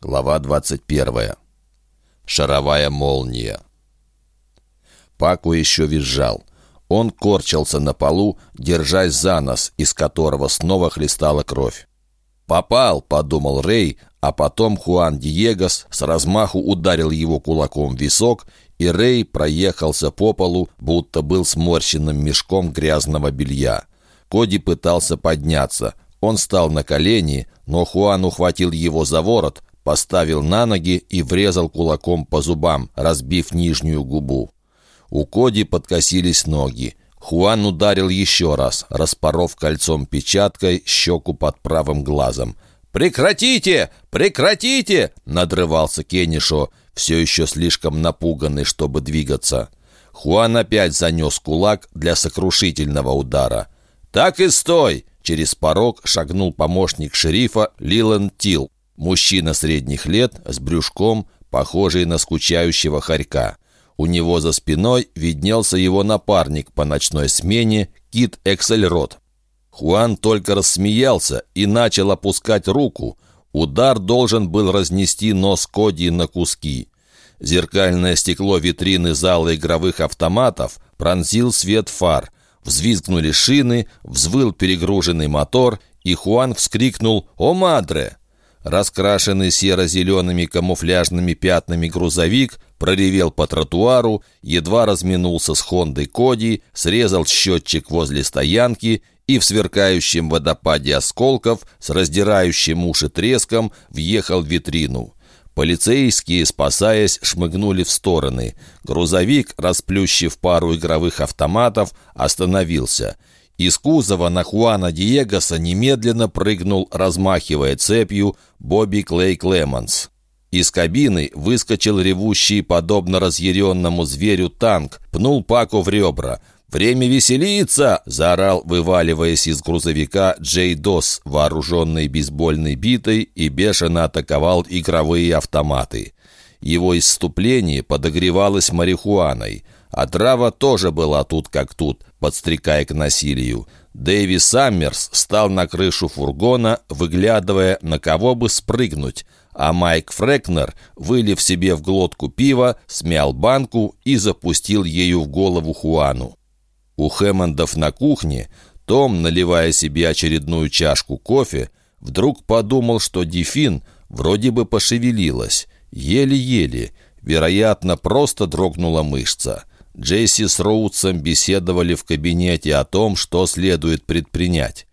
Глава 21. Шаровая молния. Паку еще визжал. Он корчился на полу, держась за нос, из которого снова хлестала кровь. «Попал!» — подумал Рэй, а потом Хуан Диегос с размаху ударил его кулаком в висок, и Рэй проехался по полу, будто был сморщенным мешком грязного белья. Коди пытался подняться. Он стал на колени, но Хуан ухватил его за ворот, поставил на ноги и врезал кулаком по зубам, разбив нижнюю губу. У Коди подкосились ноги. Хуан ударил еще раз, распоров кольцом печаткой щеку под правым глазом. «Прекратите! Прекратите!» — надрывался Кеннишо, все еще слишком напуганный, чтобы двигаться. Хуан опять занес кулак для сокрушительного удара. «Так и стой!» — через порог шагнул помощник шерифа Лилан Тил. Мужчина средних лет, с брюшком, похожий на скучающего хорька. У него за спиной виднелся его напарник по ночной смене Кит Эксельрод. Хуан только рассмеялся и начал опускать руку. Удар должен был разнести нос Коди на куски. Зеркальное стекло витрины зала игровых автоматов пронзил свет фар. Взвизгнули шины, взвыл перегруженный мотор, и Хуан вскрикнул «О, мадре!» Раскрашенный серо-зелеными камуфляжными пятнами грузовик проревел по тротуару, едва разминулся с Хондой Коди, срезал счетчик возле стоянки и в сверкающем водопаде осколков с раздирающим уши треском въехал в витрину. Полицейские, спасаясь, шмыгнули в стороны. Грузовик, расплющив пару игровых автоматов, остановился — из кузова на Хуана Диегоса немедленно прыгнул, размахивая цепью, Бобби Клей Клемонс. Из кабины выскочил ревущий, подобно разъяренному зверю, танк, пнул Паку в ребра. «Время веселиться!» — заорал, вываливаясь из грузовика Джей Дос, вооруженный бейсбольной битой, и бешено атаковал игровые автоматы. Его исступление подогревалось марихуаной — а трава тоже была тут как тут, подстрекая к насилию. Дэви Саммерс встал на крышу фургона, выглядывая, на кого бы спрыгнуть, а Майк Фрекнер, вылив себе в глотку пива, смял банку и запустил ею в голову Хуану. У Хэммондов на кухне том, наливая себе очередную чашку кофе, вдруг подумал, что Дефин вроде бы пошевелилась, еле-еле, вероятно, просто дрогнула мышца. Джесси с Роудсом беседовали в кабинете о том, что следует предпринять.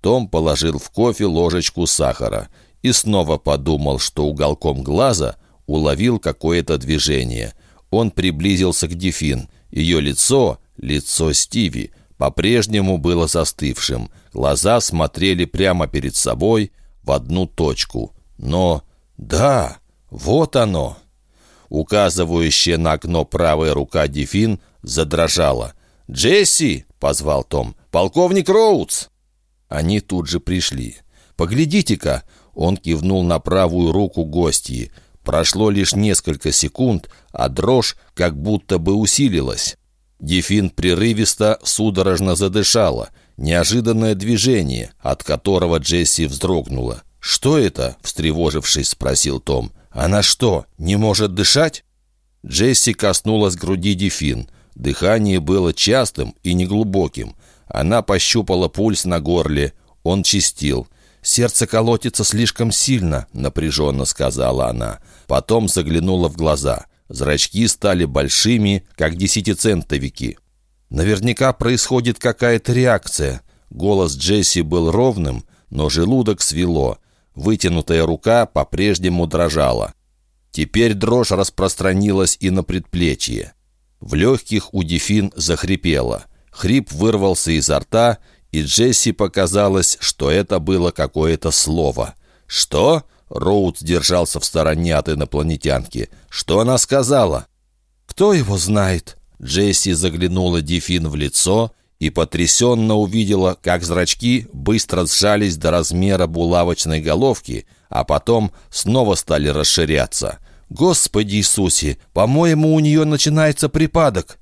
Том положил в кофе ложечку сахара и снова подумал, что уголком глаза уловил какое-то движение. Он приблизился к Дефин. Ее лицо, лицо Стиви, по-прежнему было застывшим. Глаза смотрели прямо перед собой в одну точку. Но да, вот оно. Указывающая на окно правая рука Дефин задрожала. «Джесси!» — позвал Том. «Полковник Роудс!» Они тут же пришли. «Поглядите-ка!» — он кивнул на правую руку гостьи. Прошло лишь несколько секунд, а дрожь как будто бы усилилась. Дефин прерывисто, судорожно задышала. Неожиданное движение, от которого Джесси вздрогнула. «Что это?» — встревожившись, спросил Том. «Она что, не может дышать?» Джесси коснулась груди Дефин. Дыхание было частым и неглубоким. Она пощупала пульс на горле. Он чистил. «Сердце колотится слишком сильно», — напряженно сказала она. Потом заглянула в глаза. Зрачки стали большими, как десятицентовики. «Наверняка происходит какая-то реакция». Голос Джесси был ровным, но желудок свело. Вытянутая рука по-прежнему дрожала. Теперь дрожь распространилась и на предплечье. В легких у Дефин захрипело. Хрип вырвался изо рта, и Джесси показалось, что это было какое-то слово. «Что?» — Роуд держался в стороне от инопланетянки. «Что она сказала?» «Кто его знает?» Джесси заглянула Дефин в лицо и потрясенно увидела, как зрачки быстро сжались до размера булавочной головки, а потом снова стали расширяться. «Господи Иисусе! По-моему, у нее начинается припадок!»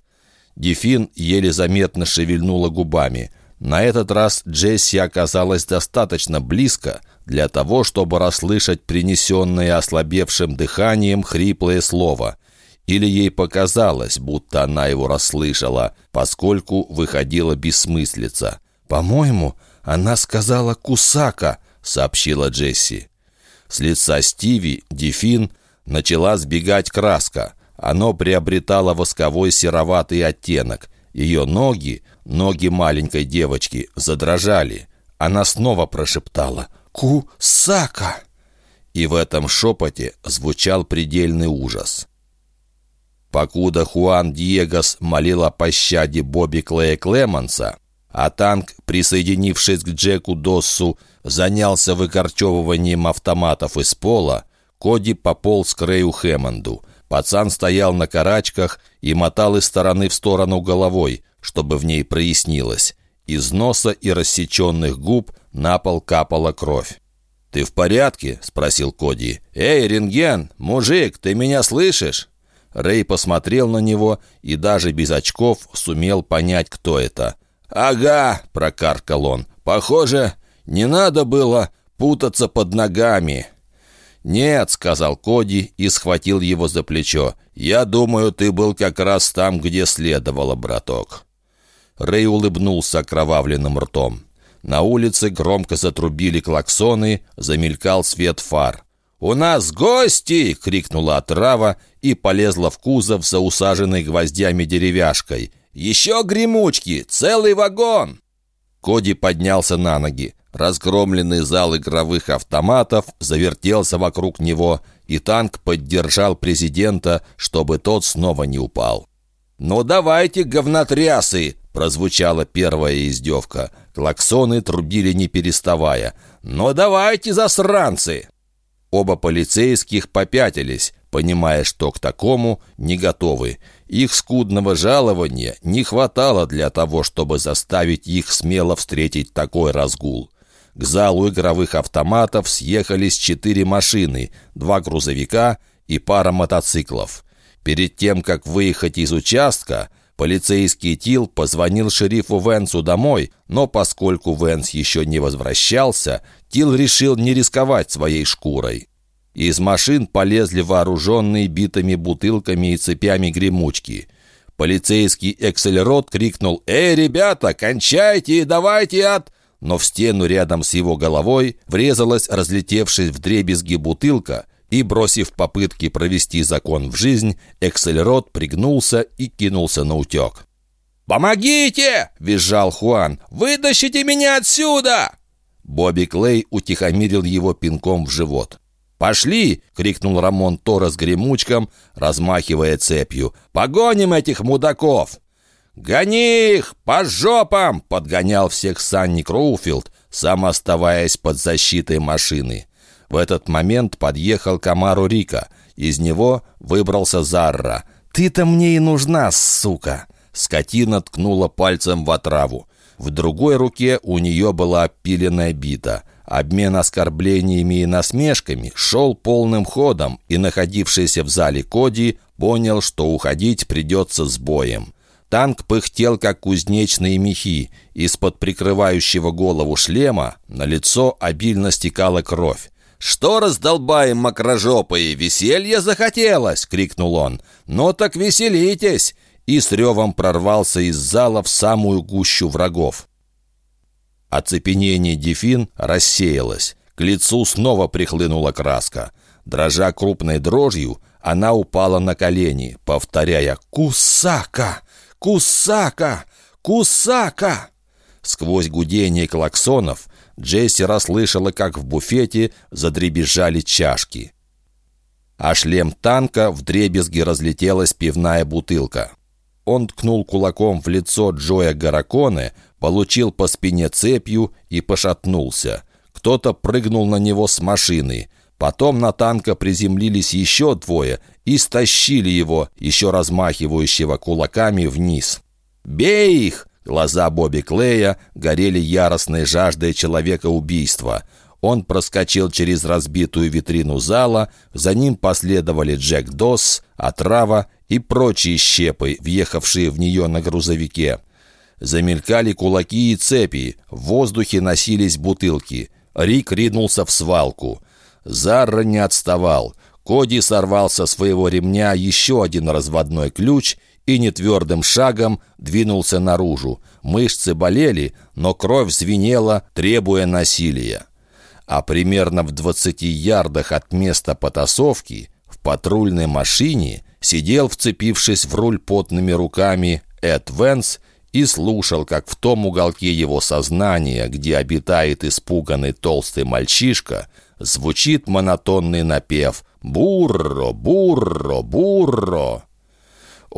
Дефин еле заметно шевельнула губами. На этот раз Джесси оказалась достаточно близко, для того, чтобы расслышать принесенное ослабевшим дыханием хриплое слово. Или ей показалось, будто она его расслышала, поскольку выходила бессмыслица. «По-моему, она сказала «кусака», — сообщила Джесси. С лица Стиви, Дефин, начала сбегать краска. Оно приобретало восковой сероватый оттенок. Ее ноги, ноги маленькой девочки, задрожали. Она снова прошептала «Кусака!» И в этом шепоте звучал предельный ужас. Покуда Хуан Диегос молил о пощаде Бобби Клея Клеманса, а танк, присоединившись к Джеку Доссу, занялся выкорчевыванием автоматов из пола, Коди пополз к Рэю Хэммонду. Пацан стоял на карачках и мотал из стороны в сторону головой, чтобы в ней прояснилось. Из носа и рассеченных губ на пол капала кровь. «Ты в порядке?» — спросил Коди. «Эй, рентген! Мужик, ты меня слышишь?» Рэй посмотрел на него и даже без очков сумел понять, кто это. «Ага!» — прокаркал он. «Похоже, не надо было путаться под ногами». «Нет», — сказал Коди и схватил его за плечо. «Я думаю, ты был как раз там, где следовало, браток». Рэй улыбнулся окровавленным ртом. На улице громко затрубили клаксоны, замелькал свет фар. «У нас гости!» — крикнула отрава и полезла в кузов за усаженной гвоздями деревяшкой. «Еще гремучки! Целый вагон!» Коди поднялся на ноги. Разгромленный зал игровых автоматов завертелся вокруг него, и танк поддержал президента, чтобы тот снова не упал. «Ну давайте, говнотрясы!» — прозвучала первая издевка. Клаксоны трубили не переставая. «Ну давайте, засранцы!» Оба полицейских попятились, понимая, что к такому не готовы. Их скудного жалования не хватало для того, чтобы заставить их смело встретить такой разгул. К залу игровых автоматов съехались четыре машины, два грузовика и пара мотоциклов. Перед тем, как выехать из участка, полицейский Тил позвонил шерифу Венсу домой, но поскольку Венс еще не возвращался, Тил решил не рисковать своей шкурой. Из машин полезли вооруженные битыми бутылками и цепями гремучки. Полицейский Экселерот крикнул «Эй, ребята, кончайте и давайте от...» но в стену рядом с его головой врезалась разлетевшись в дребезги бутылка, и, бросив попытки провести закон в жизнь, Эксельрод пригнулся и кинулся на утек. «Помогите!» — визжал Хуан. «Вытащите меня отсюда!» Бобби Клей утихомирил его пинком в живот. «Пошли!» — крикнул Рамон Тора с гремучком, размахивая цепью. «Погоним этих мудаков!» «Гони их! По жопам!» — подгонял всех Санни Кроуфилд, сам оставаясь под защитой машины. В этот момент подъехал Камару Рика. Из него выбрался Зарра. «Ты-то мне и нужна, сука!» Скотина ткнула пальцем в отраву. В другой руке у нее была опиленная бита. Обмен оскорблениями и насмешками шел полным ходом, и находившийся в зале Коди понял, что уходить придется с боем. Танк пыхтел, как кузнечные мехи. Из-под прикрывающего голову шлема на лицо обильно стекала кровь. «Что раздолбаем, мокрожопые, веселье захотелось!» — крикнул он. «Ну так веселитесь!» И с ревом прорвался из зала в самую гущу врагов. Оцепенение Дефин рассеялось. К лицу снова прихлынула краска. Дрожа крупной дрожью, она упала на колени, повторяя «Кусака! Кусака! Кусака!» Сквозь гудение клаксонов Джесси расслышала, как в буфете задребезжали чашки. А шлем танка в дребезги разлетелась пивная бутылка. Он ткнул кулаком в лицо Джоя Гараконе, получил по спине цепью и пошатнулся. Кто-то прыгнул на него с машины. Потом на танка приземлились еще двое и стащили его, еще размахивающего кулаками, вниз. «Бей их!» Глаза Бобби Клея горели яростной жаждой человека-убийства. Он проскочил через разбитую витрину зала, за ним последовали Джек Досс, Отрава и прочие щепы, въехавшие в нее на грузовике. Замелькали кулаки и цепи, в воздухе носились бутылки. Рик ринулся в свалку. Зарра не отставал. Коди сорвал со своего ремня еще один разводной ключ и нетвердым шагом двинулся наружу. Мышцы болели, но кровь звенела, требуя насилия. А примерно в двадцати ярдах от места потасовки в патрульной машине сидел, вцепившись в руль потными руками, Эд Венс и слушал, как в том уголке его сознания, где обитает испуганный толстый мальчишка, звучит монотонный напев «Бурро, бурро, бурро».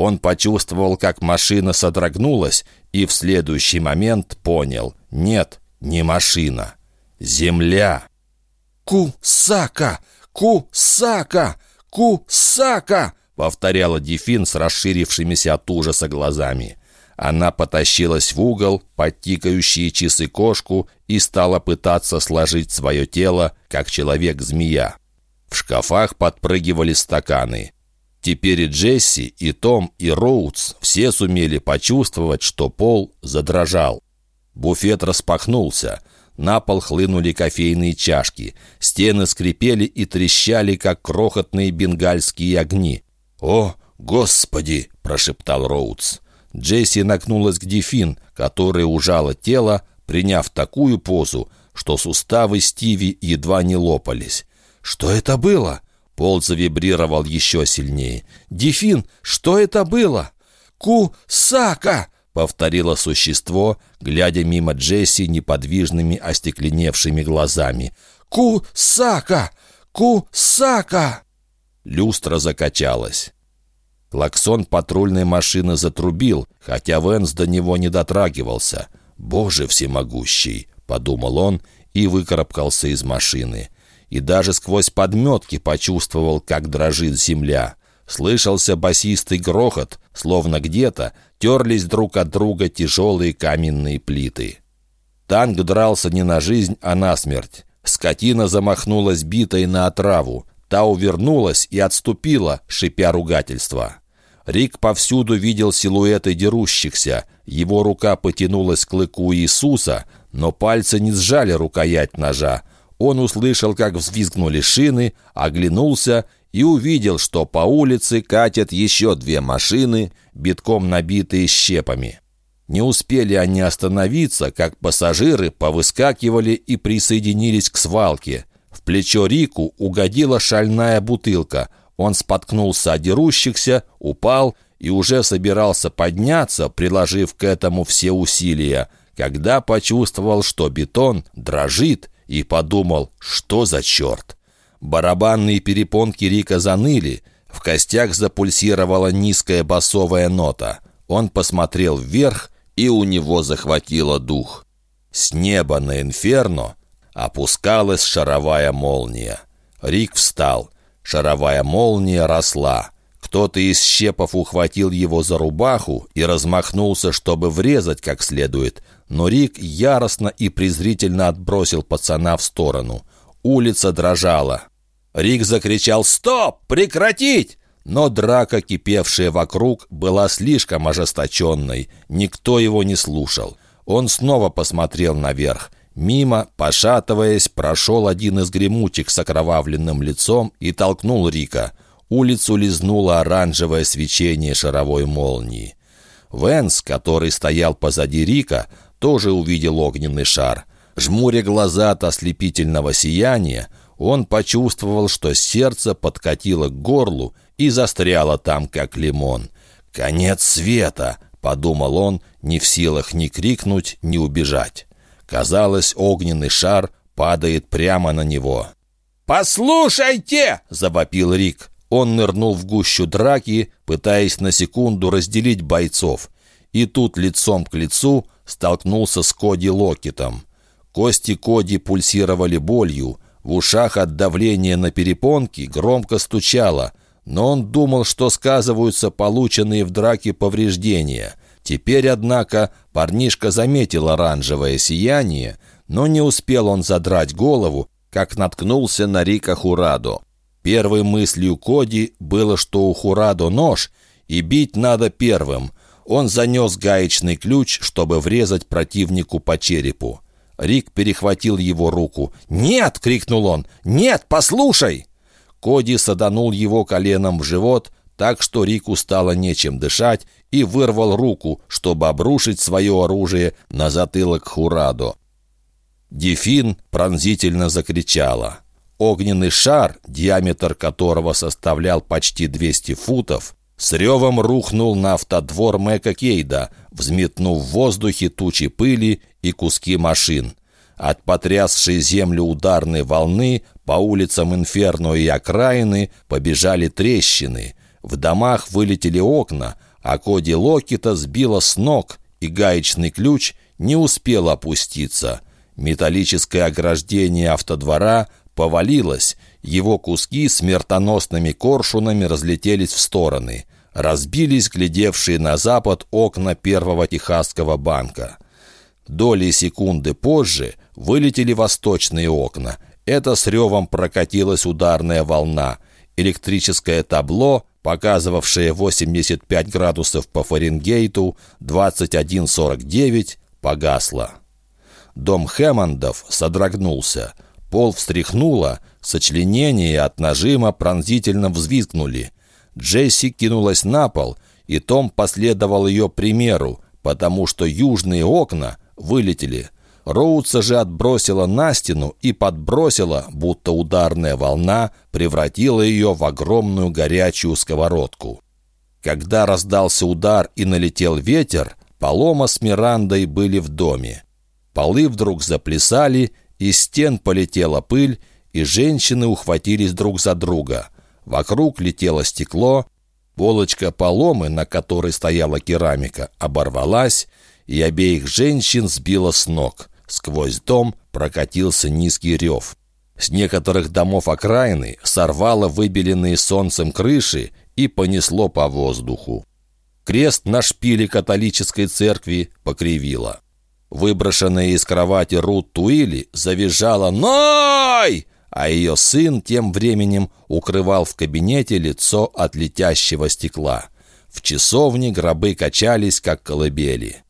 Он почувствовал, как машина содрогнулась, и в следующий момент понял «Нет, не машина, земля». «Кусака! Кусака! Кусака!» повторяла Дефин с расширившимися от ужаса глазами. Она потащилась в угол под тикающие часы кошку и стала пытаться сложить свое тело, как человек-змея. В шкафах подпрыгивали стаканы. Теперь и Джесси, и Том, и Роудс все сумели почувствовать, что пол задрожал. Буфет распахнулся. На пол хлынули кофейные чашки. Стены скрипели и трещали, как крохотные бенгальские огни. «О, Господи!» – прошептал Роудс. Джесси нагнулась к Дефин, которая ужала тело, приняв такую позу, что суставы Стиви едва не лопались. «Что это было?» Пол завибрировал еще сильнее. «Дефин, что это было?» «Ку-сака!» — повторило существо, глядя мимо Джесси неподвижными остекленевшими глазами. «Ку-сака! Ку-сака!» Люстра закачалась. Клаксон патрульной машины затрубил, хотя Венс до него не дотрагивался. «Боже всемогущий!» — подумал он и выкарабкался из машины. И даже сквозь подметки почувствовал, как дрожит земля. Слышался басистый грохот, словно где-то терлись друг от друга тяжелые каменные плиты. Танк дрался не на жизнь, а на смерть. Скотина замахнулась битой на отраву. Та увернулась и отступила, шипя ругательства. Рик повсюду видел силуэты дерущихся. Его рука потянулась к клыку Иисуса, но пальцы не сжали рукоять ножа. Он услышал, как взвизгнули шины, оглянулся и увидел, что по улице катят еще две машины, битком набитые щепами. Не успели они остановиться, как пассажиры повыскакивали и присоединились к свалке. В плечо Рику угодила шальная бутылка. Он споткнулся о дерущихся, упал и уже собирался подняться, приложив к этому все усилия, когда почувствовал, что бетон дрожит, и подумал, что за черт. Барабанные перепонки Рика заныли, в костях запульсировала низкая басовая нота. Он посмотрел вверх, и у него захватило дух. С неба на инферно опускалась шаровая молния. Рик встал. Шаровая молния росла. Кто-то из щепов ухватил его за рубаху и размахнулся, чтобы врезать как следует, но Рик яростно и презрительно отбросил пацана в сторону. Улица дрожала. Рик закричал «Стоп! Прекратить!» Но драка, кипевшая вокруг, была слишком ожесточенной. Никто его не слушал. Он снова посмотрел наверх. Мимо, пошатываясь, прошел один из гремучих с окровавленным лицом и толкнул Рика. Улицу лизнуло оранжевое свечение шаровой молнии. Венс, который стоял позади Рика, тоже увидел огненный шар. Жмуря глаза от ослепительного сияния, он почувствовал, что сердце подкатило к горлу и застряло там, как лимон. «Конец света!» — подумал он, не в силах ни крикнуть, ни убежать. Казалось, огненный шар падает прямо на него. «Послушайте!» — завопил Рик. Он нырнул в гущу драки, пытаясь на секунду разделить бойцов. И тут лицом к лицу столкнулся с Коди Локетом. Кости Коди пульсировали болью, в ушах от давления на перепонки громко стучало, но он думал, что сказываются полученные в драке повреждения. Теперь, однако, парнишка заметил оранжевое сияние, но не успел он задрать голову, как наткнулся на Рика Хурадо. Первой мыслью Коди было, что у Хурадо нож, и бить надо первым. Он занес гаечный ключ, чтобы врезать противнику по черепу. Рик перехватил его руку. «Нет!» — крикнул он. «Нет, послушай!» Коди саданул его коленом в живот, так что Рику стало нечем дышать, и вырвал руку, чтобы обрушить свое оружие на затылок Хурадо. Дефин пронзительно закричала. Огненный шар, диаметр которого составлял почти 200 футов, с ревом рухнул на автодвор Мэка Кейда, взметнув в воздухе тучи пыли и куски машин. От потрясшей землю ударной волны по улицам Инферно и окраины побежали трещины. В домах вылетели окна, а Коди Локита сбила с ног, и гаечный ключ не успел опуститься. Металлическое ограждение автодвора повалилось, его куски смертоносными коршунами разлетелись в стороны. Разбились глядевшие на запад окна первого Техасского банка. Доли секунды позже вылетели восточные окна. Это с ревом прокатилась ударная волна. Электрическое табло показывавшее 85 градусов по Фаренгейту, 21.49, погасло. Дом Хэммондов содрогнулся. Пол встряхнуло, сочленения от нажима пронзительно взвизгнули. Джесси кинулась на пол, и Том последовал ее примеру, потому что южные окна вылетели – Роудса же отбросила на стену и подбросила, будто ударная волна превратила ее в огромную горячую сковородку. Когда раздался удар и налетел ветер, Полома с Мирандой были в доме. Полы вдруг заплясали, из стен полетела пыль, и женщины ухватились друг за друга. Вокруг летело стекло, полочка Поломы, на которой стояла керамика, оборвалась, и обеих женщин сбила с ног. Сквозь дом прокатился низкий рев. С некоторых домов окраины сорвало выбеленные солнцем крыши и понесло по воздуху. Крест на шпиле католической церкви покривило. Выброшенная из кровати Рут Туили завизжала «Ной!», а ее сын тем временем укрывал в кабинете лицо от летящего стекла. В часовне гробы качались, как колыбели.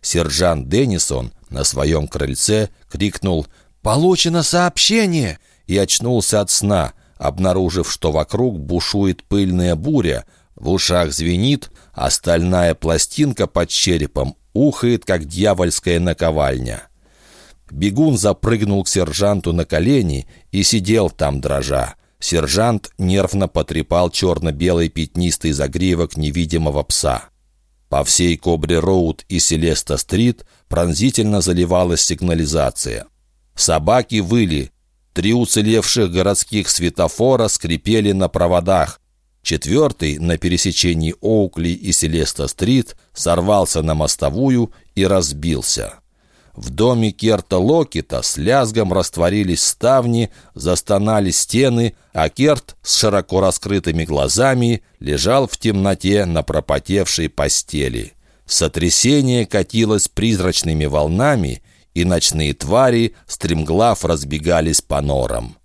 Сержант Деннисон на своем крыльце крикнул «Получено сообщение!» и очнулся от сна, обнаружив, что вокруг бушует пыльная буря, в ушах звенит, а стальная пластинка под черепом ухает, как дьявольская наковальня. Бегун запрыгнул к сержанту на колени и сидел там дрожа. Сержант нервно потрепал черно-белый пятнистый загривок невидимого пса. По всей Кобре-Роуд и Селеста-Стрит пронзительно заливалась сигнализация. Собаки выли. Три уцелевших городских светофора скрипели на проводах. Четвертый на пересечении Оукли и Селеста-Стрит сорвался на мостовую и разбился. В доме Керта Локита с лязгом растворились ставни, застонали стены, а Керт с широко раскрытыми глазами лежал в темноте на пропотевшей постели. Сотрясение катилось призрачными волнами, и ночные твари стремглав разбегались по норам.